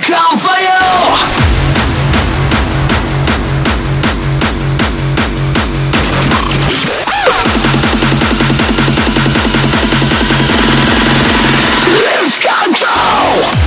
come for you. Control.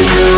I